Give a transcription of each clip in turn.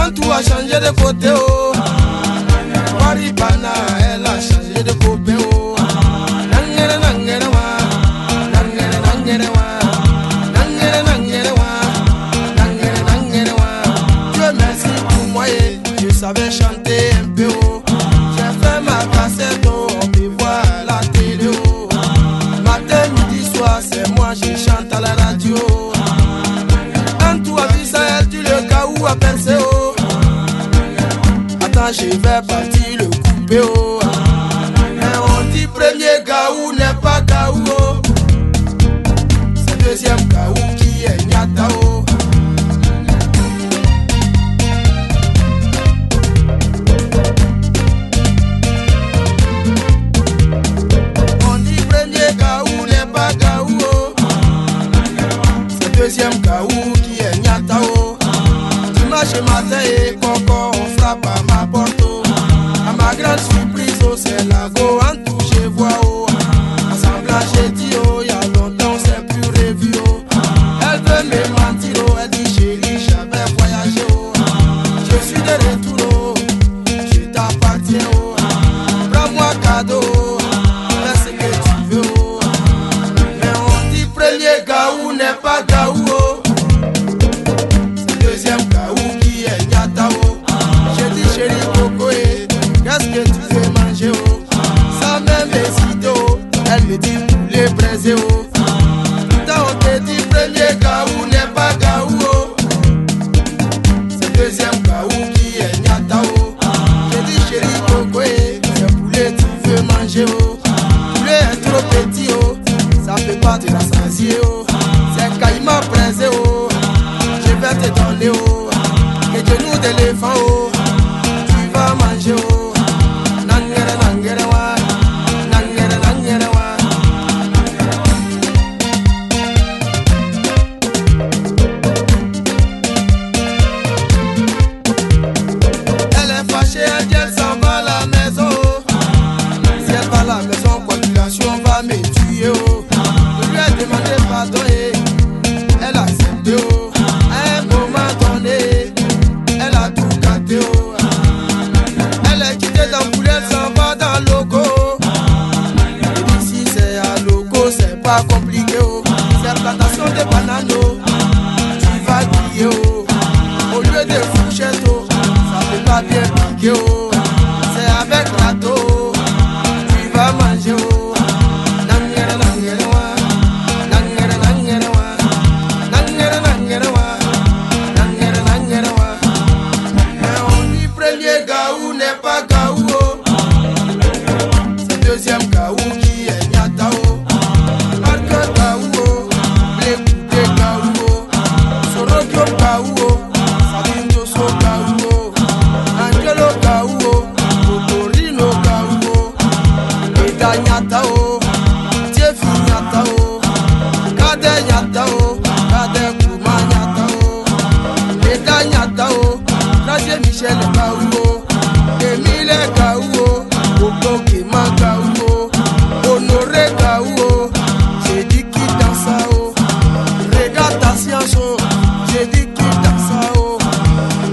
Paris en tout a changé de côté oh. Elle a changé de copain oh. Nangere nangere wa, nangere nangere wa, nangere nangere wa, nangere nangere wa. Merci pour moi et je savais chanter un peu oh. J'ai fait ma cassette oh, on voir à la télé oh. Matin, midi, soir, c'est moi je chante à la radio. Quand tout a vu ça, dit le cas où a percé oh. Je vais partir le couper oh. Mais on dit premier gaou n'est pas gaou oh. C'est deuxième gaou qui est nyata oh. On dit premier gaou n'est pas gaou oh. C'est deuxième gaou qui est nyata oh. Dimanche matin et coco Ma grande surprise oh c'est la go en tout je vois oh. En semblant j'ai dit oh y'a longtemps c'est plus revu oh. Elle veut me mentir oh elle dit chérie j'avais voyagé oh. Je suis de retour manger oh. Trop petit oh. Ça peut pas te rassasier oh. C'est caïman braisé oh. Je vais te donner oh. Les genoux d'éléphant oh. Tu vas manger oh. Elle est fâchée, elle s'en va pas compliqué. Oh. C'est plantation de bananes. oh. Tu vas crier. Oh. Au lieu de fourchette, oh, ça peut pas bien piquer. Oh. Traje Michel gaou. oh. Emile gaou. oh. Ogo Kema gaou. oh. Honoré gaou. oh. J'ai dit qui dansa. oh. Regarde ta science. oh. J'ai dit qui dansa. oh.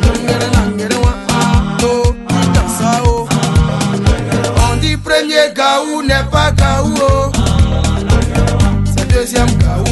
Nangere, nangere, wa, ah, oh. Qui dansa. oh. On dit premier gaou n'est pas gaou. oh. C'est deuxième gaou qui